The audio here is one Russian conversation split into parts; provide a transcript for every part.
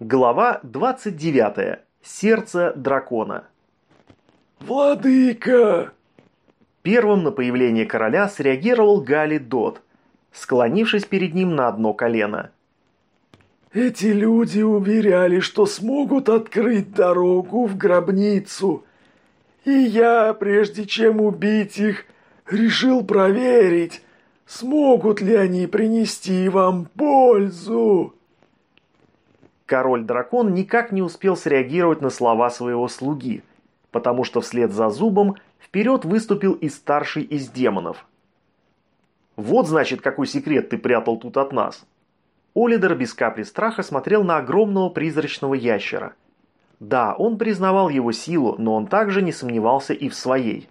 Глава 29. Сердце дракона. «Владыка!» Первым на появление короля среагировал Гали Дот, склонившись перед ним на одно колено. «Эти люди уверяли, что смогут открыть дорогу в гробницу, и я, прежде чем убить их, решил проверить, смогут ли они принести вам пользу». Король-дракон никак не успел среагировать на слова своего слуги, потому что вслед за зубом вперед выступил и старший из демонов. «Вот, значит, какой секрет ты прятал тут от нас!» Олидер без капли страха смотрел на огромного призрачного ящера. Да, он признавал его силу, но он также не сомневался и в своей.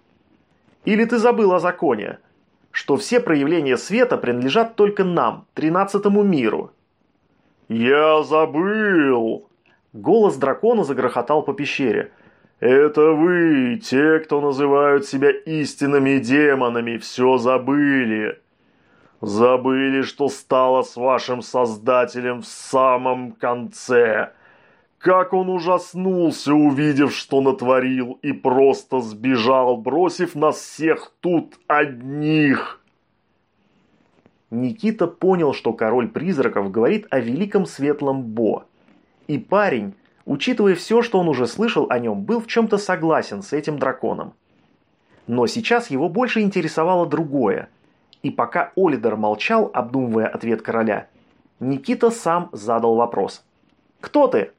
«Или ты забыл о законе, что все проявления света принадлежат только нам, тринадцатому миру?» «Я забыл!» Голос дракона загрохотал по пещере. «Это вы, те, кто называют себя истинными демонами, все забыли. Забыли, что стало с вашим создателем в самом конце. Как он ужаснулся, увидев, что натворил, и просто сбежал, бросив нас всех тут одних». Никита понял, что король призраков говорит о великом светлом Бо. И парень, учитывая все, что он уже слышал о нем, был в чем-то согласен с этим драконом. Но сейчас его больше интересовало другое. И пока Олидер молчал, обдумывая ответ короля, Никита сам задал вопрос. «Кто ты?»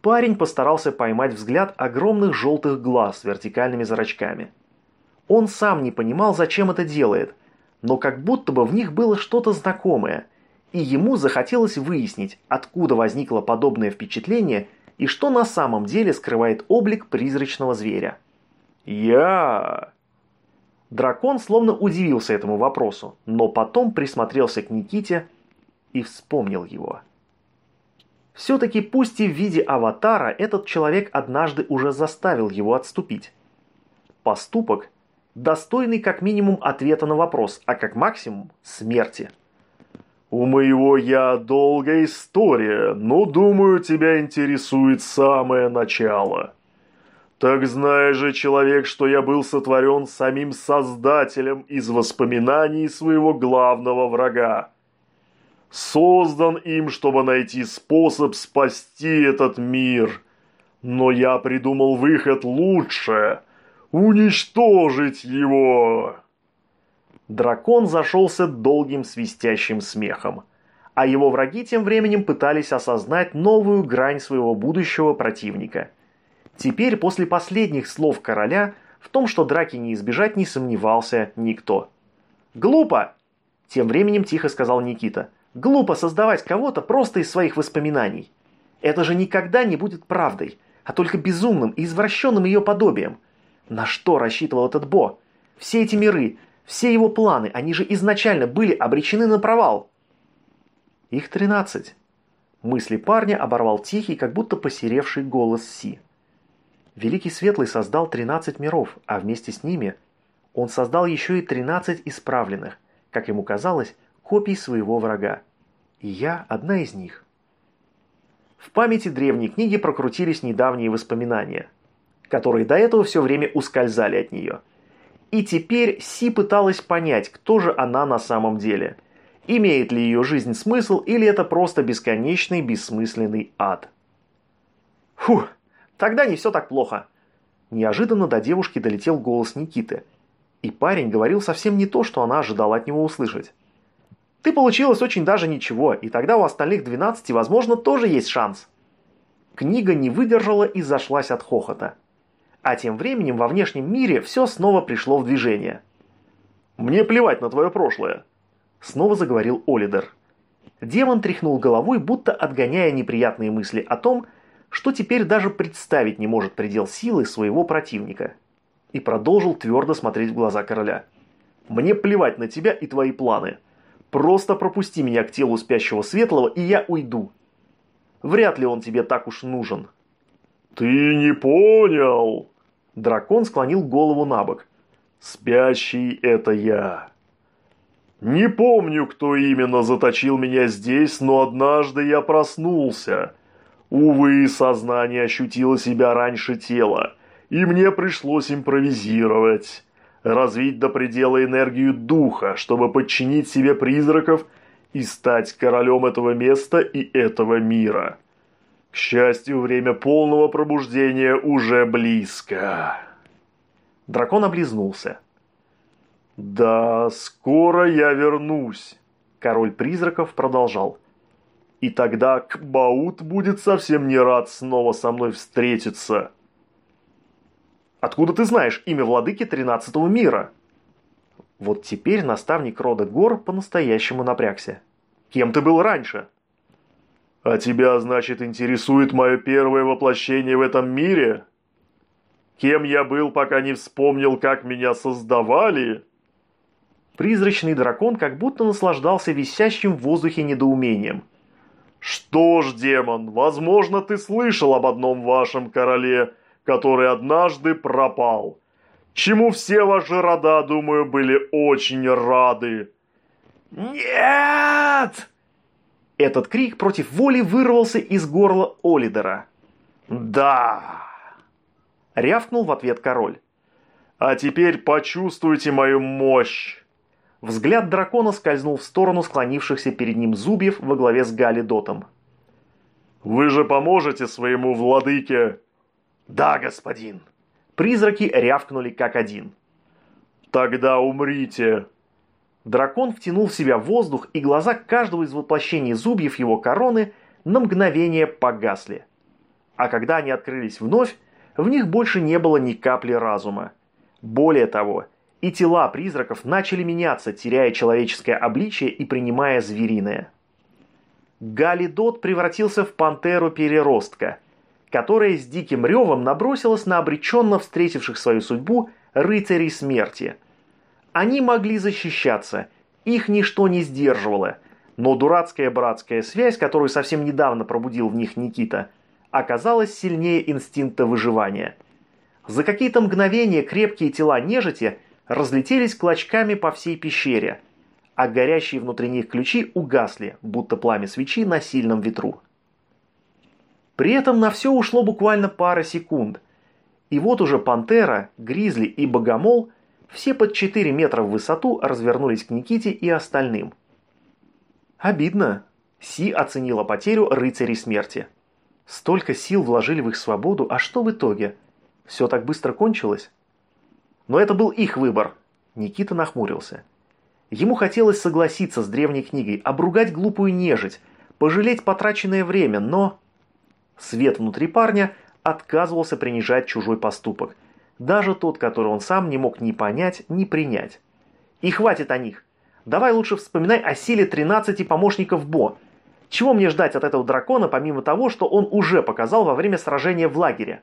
Парень постарался поймать взгляд огромных желтых глаз с вертикальными зрачками. Он сам не понимал, зачем это делает – но как будто бы в них было что-то знакомое, и ему захотелось выяснить, откуда возникло подобное впечатление и что на самом деле скрывает облик призрачного зверя. «Я...» Дракон словно удивился этому вопросу, но потом присмотрелся к Никите и вспомнил его. Все-таки пусть и в виде аватара этот человек однажды уже заставил его отступить. Поступок, достойный как минимум ответа на вопрос, а как максимум смерти. «У моего я долгая история, но, думаю, тебя интересует самое начало. Так знаешь же, человек, что я был сотворен самим Создателем из воспоминаний своего главного врага. Создан им, чтобы найти способ спасти этот мир. Но я придумал выход лучше – Уничтожить его!» Дракон зашелся долгим свистящим смехом, а его враги тем временем пытались осознать новую грань своего будущего противника. Теперь, после последних слов короля, в том, что драки не избежать, не сомневался никто. «Глупо!» – тем временем тихо сказал Никита. «Глупо создавать кого-то просто из своих воспоминаний. Это же никогда не будет правдой, а только безумным и извращенным ее подобием. На что рассчитывал этот Бо? Все эти миры, все его планы, они же изначально были обречены на провал. Их тринадцать. Мысли парня оборвал тихий, как будто посеревший голос Си. Великий Светлый создал тринадцать миров, а вместе с ними он создал еще и тринадцать исправленных, как ему казалось, копий своего врага. И я одна из них. В памяти древней книги прокрутились недавние воспоминания – которые до этого все время ускользали от нее. И теперь Си пыталась понять, кто же она на самом деле. Имеет ли ее жизнь смысл или это просто бесконечный бессмысленный ад. Фух, тогда не все так плохо. Неожиданно до девушки долетел голос Никиты. И парень говорил совсем не то, что она ожидала от него услышать. Ты получилось очень даже ничего, и тогда у остальных 12, возможно, тоже есть шанс. Книга не выдержала и зашлась от хохота. А тем временем во внешнем мире все снова пришло в движение. «Мне плевать на твое прошлое», – снова заговорил Олидер. Демон тряхнул головой, будто отгоняя неприятные мысли о том, что теперь даже представить не может предел силы своего противника. И продолжил твердо смотреть в глаза короля. «Мне плевать на тебя и твои планы. Просто пропусти меня к телу спящего светлого, и я уйду. Вряд ли он тебе так уж нужен». «Ты не понял!» Дракон склонил голову на бок. «Спящий – это я. Не помню, кто именно заточил меня здесь, но однажды я проснулся. Увы, сознание ощутило себя раньше тела, и мне пришлось импровизировать. Развить до предела энергию духа, чтобы подчинить себе призраков и стать королем этого места и этого мира. Счастью, время полного пробуждения уже близко. Дракон облизнулся. «Да, скоро я вернусь», – король призраков продолжал. «И тогда Кбаут будет совсем не рад снова со мной встретиться». «Откуда ты знаешь имя владыки тринадцатого мира?» Вот теперь наставник рода Гор по-настоящему напрягся. «Кем ты был раньше?» «А тебя, значит, интересует мое первое воплощение в этом мире?» «Кем я был, пока не вспомнил, как меня создавали?» Призрачный дракон как будто наслаждался висящим в воздухе недоумением. «Что ж, демон, возможно, ты слышал об одном вашем короле, который однажды пропал. Чему все ваши рода, думаю, были очень рады». «Нет!» Этот крик против воли вырвался из горла Олидера. «Да!» Рявкнул в ответ король. «А теперь почувствуйте мою мощь!» Взгляд дракона скользнул в сторону склонившихся перед ним зубьев во главе с Галидотом. «Вы же поможете своему владыке?» «Да, господин!» Призраки рявкнули как один. «Тогда умрите!» Дракон втянул в себя воздух, и глаза каждого из воплощений зубьев его короны на мгновение погасли. А когда они открылись вновь, в них больше не было ни капли разума. Более того, и тела призраков начали меняться, теряя человеческое обличие и принимая звериное. Галидот превратился в пантеру-переростка, которая с диким ревом набросилась на обреченно встретивших свою судьбу рыцарей смерти. Они могли защищаться, их ничто не сдерживало, но дурацкая братская связь, которую совсем недавно пробудил в них Никита, оказалась сильнее инстинкта выживания. За какие-то мгновения крепкие тела нежити – разлетелись клочками по всей пещере, а горящие внутри них ключи угасли, будто пламя свечи на сильном ветру. При этом на все ушло буквально пара секунд, и вот уже пантера, гризли и богомол все под 4 метра в высоту развернулись к Никите и остальным. Обидно. Си оценила потерю рыцарей смерти. Столько сил вложили в их свободу, а что в итоге? Все так быстро кончилось? Но это был их выбор. Никита нахмурился. Ему хотелось согласиться с древней книгой, обругать глупую нежить, пожалеть потраченное время, но... Свет внутри парня отказывался принижать чужой поступок. Даже тот, который он сам не мог ни понять, ни принять. И хватит о них. Давай лучше вспоминай о силе 13 помощников Бо. Чего мне ждать от этого дракона, помимо того, что он уже показал во время сражения в лагере?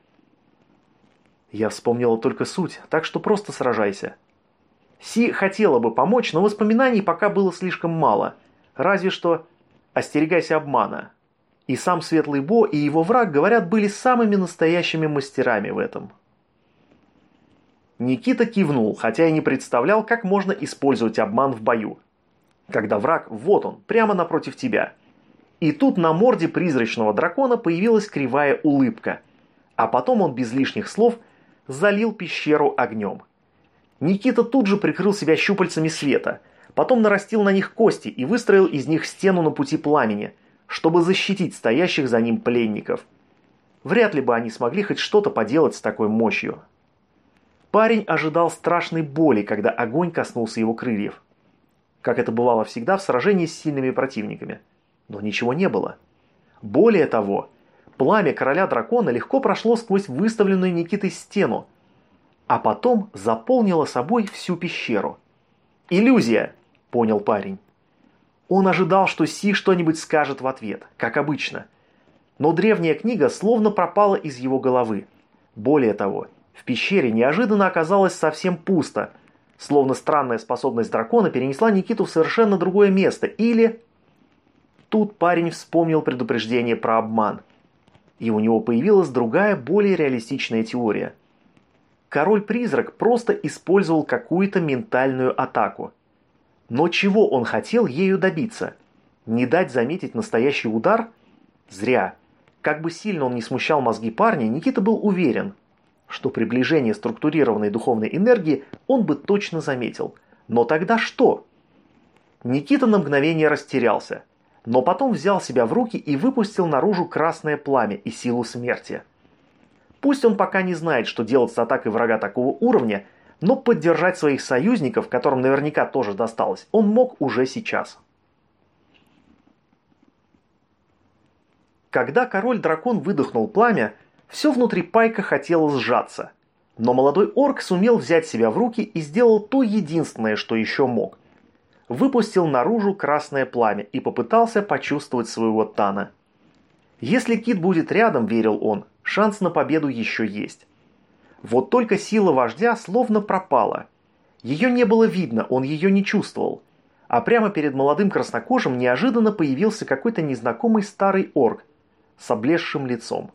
Я вспомнила только суть, так что просто сражайся. Си хотела бы помочь, но воспоминаний пока было слишком мало. Разве что остерегайся обмана. И сам Светлый Бо и его враг, говорят, были самыми настоящими мастерами в этом. Никита кивнул, хотя и не представлял, как можно использовать обман в бою. Когда враг, вот он, прямо напротив тебя. И тут на морде призрачного дракона появилась кривая улыбка. А потом он без лишних слов – залил пещеру огнем. Никита тут же прикрыл себя щупальцами света, потом нарастил на них кости и выстроил из них стену на пути пламени, чтобы защитить стоящих за ним пленников. Вряд ли бы они смогли хоть что-то поделать с такой мощью. Парень ожидал страшной боли, когда огонь коснулся его крыльев. Как это бывало всегда в сражении с сильными противниками. Но ничего не было. Более того, Пламя короля дракона легко прошло сквозь выставленную Никитой стену, а потом заполнило собой всю пещеру. «Иллюзия!» – понял парень. Он ожидал, что Си что-нибудь скажет в ответ, как обычно. Но древняя книга словно пропала из его головы. Более того, в пещере неожиданно оказалось совсем пусто, словно странная способность дракона перенесла Никиту в совершенно другое место, или... Тут парень вспомнил предупреждение про обман – и у него появилась другая, более реалистичная теория. Король-призрак просто использовал какую-то ментальную атаку. Но чего он хотел ею добиться? Не дать заметить настоящий удар? Зря. Как бы сильно он не смущал мозги парня, Никита был уверен, что приближение структурированной духовной энергии он бы точно заметил. Но тогда что? Никита на мгновение растерялся, но потом взял себя в руки и выпустил наружу красное пламя и силу смерти. Пусть он пока не знает, что делать с атакой врага такого уровня, но поддержать своих союзников, которым наверняка тоже досталось, он мог уже сейчас. Когда король-дракон выдохнул пламя, все внутри Пайка хотело сжаться. Но молодой орк сумел взять себя в руки и сделал то единственное, что еще мог. Выпустил наружу красное пламя и попытался почувствовать своего Тана. Если Кит будет рядом, верил он, шанс на победу еще есть. Вот только сила вождя словно пропала. Ее не было видно, он ее не чувствовал. А прямо перед молодым краснокожим неожиданно появился какой-то незнакомый старый орк с облезшим лицом.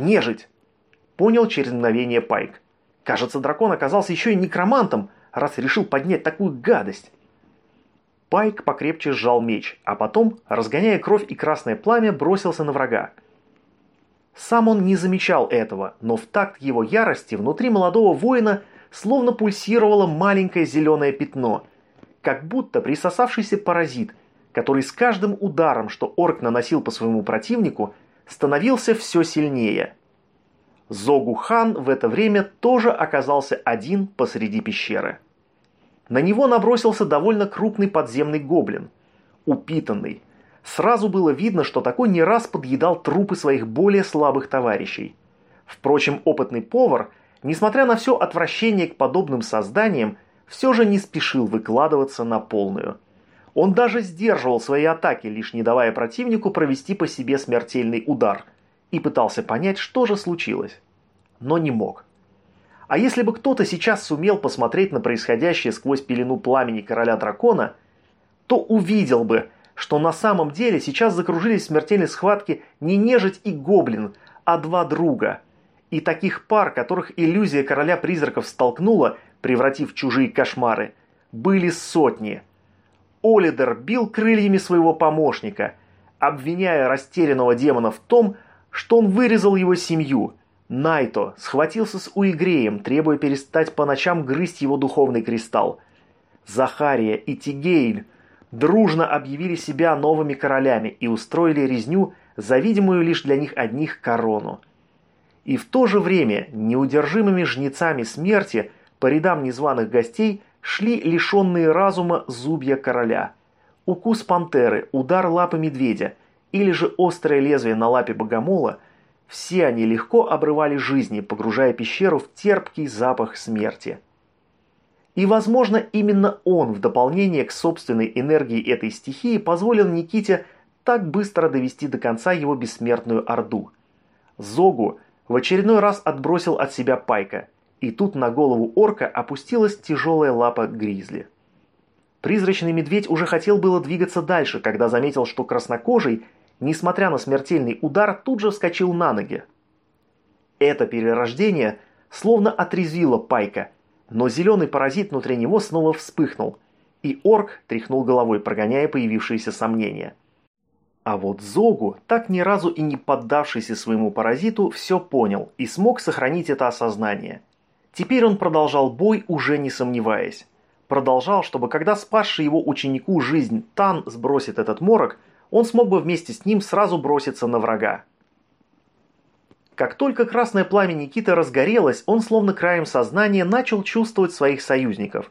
«Нежить!» – понял через мгновение Пайк. Кажется, дракон оказался еще и некромантом, раз решил поднять такую гадость. Пайк покрепче сжал меч, а потом, разгоняя кровь и красное пламя, бросился на врага. Сам он не замечал этого, но в такт его ярости внутри молодого воина словно пульсировало маленькое зеленое пятно, как будто присосавшийся паразит, который с каждым ударом, что орк наносил по своему противнику, становился все сильнее. Зогу хан в это время тоже оказался один посреди пещеры. На него набросился довольно крупный подземный гоблин. Упитанный. Сразу было видно, что такой не раз подъедал трупы своих более слабых товарищей. Впрочем, опытный повар, несмотря на все отвращение к подобным созданиям, все же не спешил выкладываться на полную – он даже сдерживал свои атаки, лишь не давая противнику провести по себе смертельный удар, и пытался понять, что же случилось. Но не мог. А если бы кто-то сейчас сумел посмотреть на происходящее сквозь пелену пламени короля дракона, то увидел бы, что на самом деле сейчас закружились в смертельной схватке не нежить и гоблин, а два друга. И таких пар, которых иллюзия короля призраков столкнула, превратив чужие кошмары, были сотни – Олидер бил крыльями своего помощника, обвиняя растерянного демона в том, что он вырезал его семью. Найто схватился с Уигреем, требуя перестать по ночам грызть его духовный кристалл. Захария и Тигейль дружно объявили себя новыми королями и устроили резню за видимую лишь для них одних корону. И в то же время неудержимыми жнецами смерти по рядам незваных гостей – шли лишенные разума зубья короля. Укус пантеры, удар лапы медведя или же острое лезвие на лапе богомола – все они легко обрывали жизни, погружая пещеру в терпкий запах смерти. И, возможно, именно он, в дополнение к собственной энергии этой стихии, позволил Никите так быстро довести до конца его бессмертную орду. Зогу в очередной раз отбросил от себя Пайка – и тут на голову орка опустилась тяжелая лапа гризли. Призрачный медведь уже хотел было двигаться дальше, когда заметил, что краснокожий, несмотря на смертельный удар, тут же вскочил на ноги. Это перерождение словно отрезвило Пайка, но зеленый паразит внутри него снова вспыхнул, и орк тряхнул головой, прогоняя появившиеся сомнения. А вот Зогу, так ни разу и не поддавшийся своему паразиту, все понял и смог сохранить это осознание – Теперь он продолжал бой, уже не сомневаясь. Продолжал, чтобы когда спасший его ученику жизнь Тан сбросит этот морок, он смог бы вместе с ним сразу броситься на врага. Как только красное пламя Никиты разгорелось, он словно краем сознания начал чувствовать своих союзников.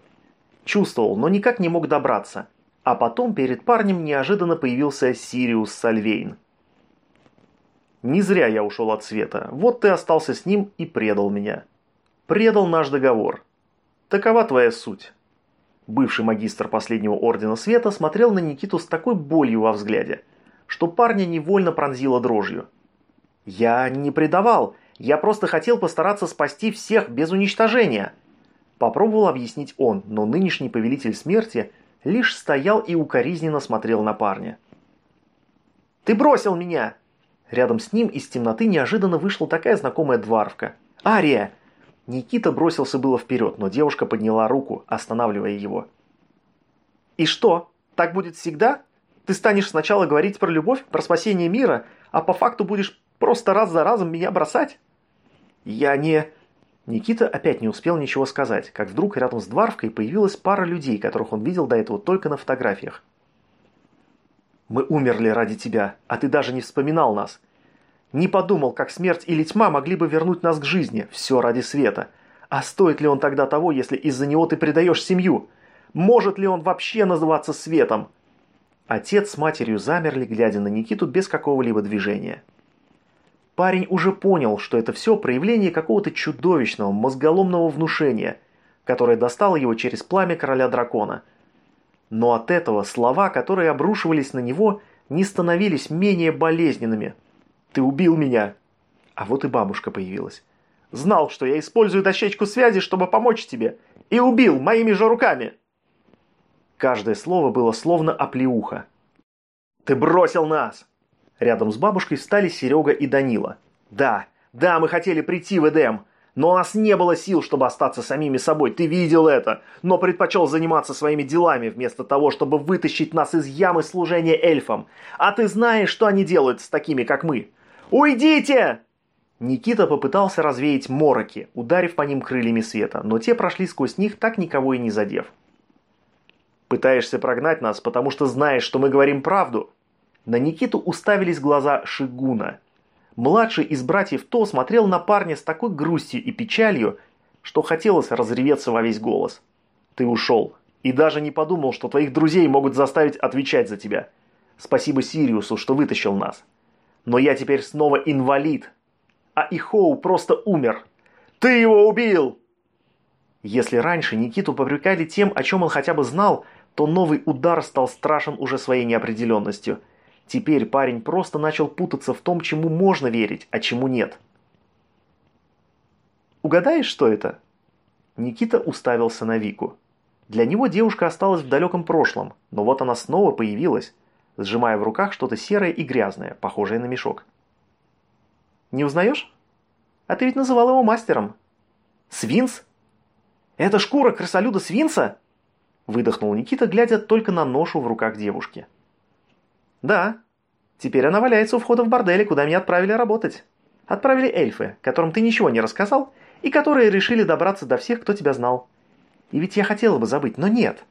Чувствовал, но никак не мог добраться. А потом перед парнем неожиданно появился Сириус Сальвейн. «Не зря я ушел от света. Вот ты остался с ним и предал меня предал наш договор. Такова твоя суть». Бывший магистр последнего ордена света смотрел на Никиту с такой болью во взгляде, что парня невольно пронзило дрожью. «Я не предавал, я просто хотел постараться спасти всех без уничтожения», попробовал объяснить он, но нынешний повелитель смерти лишь стоял и укоризненно смотрел на парня. «Ты бросил меня!» Рядом с ним из темноты неожиданно вышла такая знакомая дварвка. «Ария, Никита бросился было вперед, но девушка подняла руку, останавливая его. «И что, так будет всегда? Ты станешь сначала говорить про любовь, про спасение мира, а по факту будешь просто раз за разом меня бросать?» «Я не...» Никита опять не успел ничего сказать, как вдруг рядом с Дварвкой появилась пара людей, которых он видел до этого только на фотографиях. «Мы умерли ради тебя, а ты даже не вспоминал нас. Не подумал, как смерть или тьма могли бы вернуть нас к жизни, все ради света. А стоит ли он тогда того, если из-за него ты предаешь семью? Может ли он вообще называться светом?» Отец с матерью замерли, глядя на Никиту без какого-либо движения. Парень уже понял, что это все проявление какого-то чудовищного, мозголомного внушения, которое достало его через пламя короля дракона. Но от этого слова, которые обрушивались на него, не становились менее болезненными. «Ты убил меня!» А вот и бабушка появилась. «Знал, что я использую дощечку связи, чтобы помочь тебе, и убил моими же руками!» Каждое слово было словно оплеуха. «Ты бросил нас! Рядом с бабушкой встали Серега и Данила. «Да, да, мы хотели прийти в Эдем, но у нас не было сил, чтобы остаться самими собой, ты видел это, но предпочел заниматься своими делами, вместо того, чтобы вытащить нас из ямы служения эльфам. А ты знаешь, что они делают с такими, как мы? Уйдите!» Никита попытался развеять мороки, ударив по ним крыльями света, но те прошли сквозь них, так никого и не задев. «Пытаешься прогнать нас, потому что знаешь, что мы говорим правду?» На Никиту уставились глаза Шигуна. Младший из братьев То смотрел на парня с такой грустью и печалью, что хотелось разреветься во весь голос. «Ты ушел. И даже не подумал, что твоих друзей могут заставить отвечать за тебя. Спасибо Сириусу, что вытащил нас. Но я теперь снова инвалид. А Ихоу просто умер. Ты его убил!» Если раньше Никиту попрекали тем, о чем он хотя бы знал, то новый удар стал страшен уже своей неопределенностью – Теперь парень просто начал путаться в том, чему можно верить, а чему нет. «Угадаешь, что это?» Никита уставился на Вику. Для него девушка осталась в далеком прошлом, но вот она снова появилась, сжимая в руках что-то серое и грязное, похожее на мешок. «Не узнаешь? А ты ведь называл его мастером». «Свинс? Это шкура крысолюда Свинса?» Выдохнул Никита, глядя только на ношу в руках девушки. «Да. Теперь она валяется у входа в борделе, куда меня отправили работать. Отправили эльфы, которым ты ничего не рассказал, и которые решили добраться до всех, кто тебя знал. И ведь я хотела бы забыть, но нет».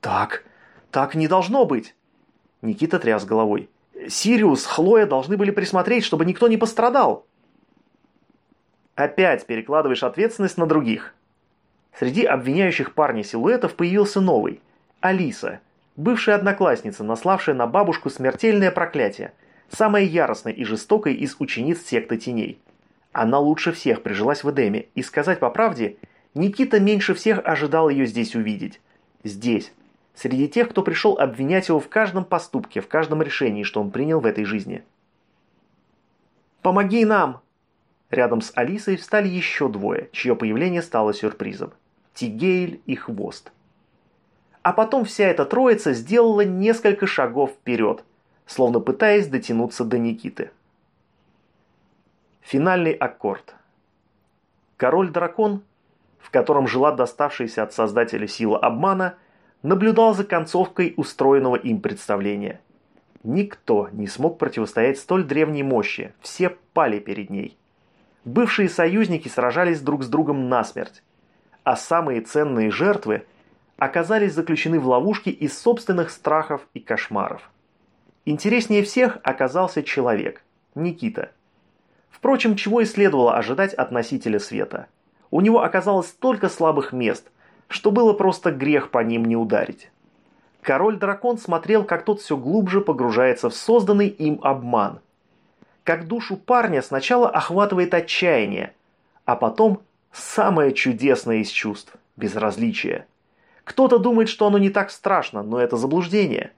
«Так, так не должно быть!» Никита тряс головой. «Сириус, Хлоя должны были присмотреть, чтобы никто не пострадал!» Опять перекладываешь ответственность на других. Среди обвиняющих парня силуэтов появился новый – Алиса – Бывшая одноклассница, наславшая на бабушку смертельное проклятие, самая яростная и жестокая из учениц секты теней. Она лучше всех прижилась в Эдеме, и сказать по правде, Никита меньше всех ожидал ее здесь увидеть. Здесь. Среди тех, кто пришел обвинять его в каждом поступке, в каждом решении, что он принял в этой жизни. «Помоги нам!» Рядом с Алисой встали еще двое, чье появление стало сюрпризом. Тигейль и Хвост. А потом вся эта троица сделала несколько шагов вперед, словно пытаясь дотянуться до Никиты. Финальный аккорд. Король-дракон, в котором жила доставшаяся от создателя сила обмана, наблюдал за концовкой устроенного им представления. Никто не смог противостоять столь древней мощи, все пали перед ней. Бывшие союзники сражались друг с другом насмерть, а самые ценные жертвы оказались заключены в ловушки из собственных страхов и кошмаров. Интереснее всех оказался человек, Никита. Впрочем, чего и следовало ожидать от носителя света. У него оказалось столько слабых мест, что было просто грех по ним не ударить. Король-дракон смотрел, как тот все глубже погружается в созданный им обман. Как душу парня сначала охватывает отчаяние, а потом самое чудесное из чувств – безразличие – кто-то думает, что оно не так страшно, но это заблуждение.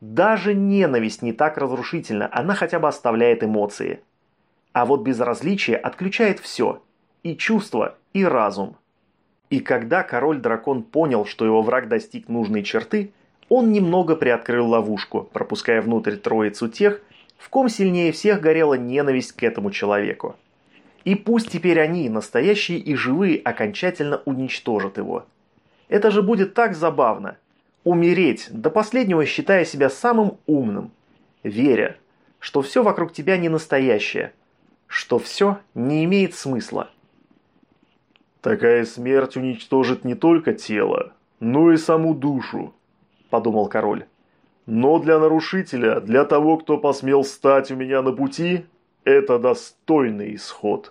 Даже ненависть не так разрушительна, она хотя бы оставляет эмоции. А вот безразличие отключает все – и чувства, и разум. И когда король-дракон понял, что его враг достиг нужной черты, он немного приоткрыл ловушку, пропуская внутрь троицу тех, в ком сильнее всех горела ненависть к этому человеку. И пусть теперь они, настоящие и живые, окончательно уничтожат его – это же будет так забавно. Умереть, до последнего считая себя самым умным, веря, что все вокруг тебя не настоящее, что все не имеет смысла. «Такая смерть уничтожит не только тело, но и саму душу», – подумал король. «Но для нарушителя, для того, кто посмел стать у меня на пути, это достойный исход».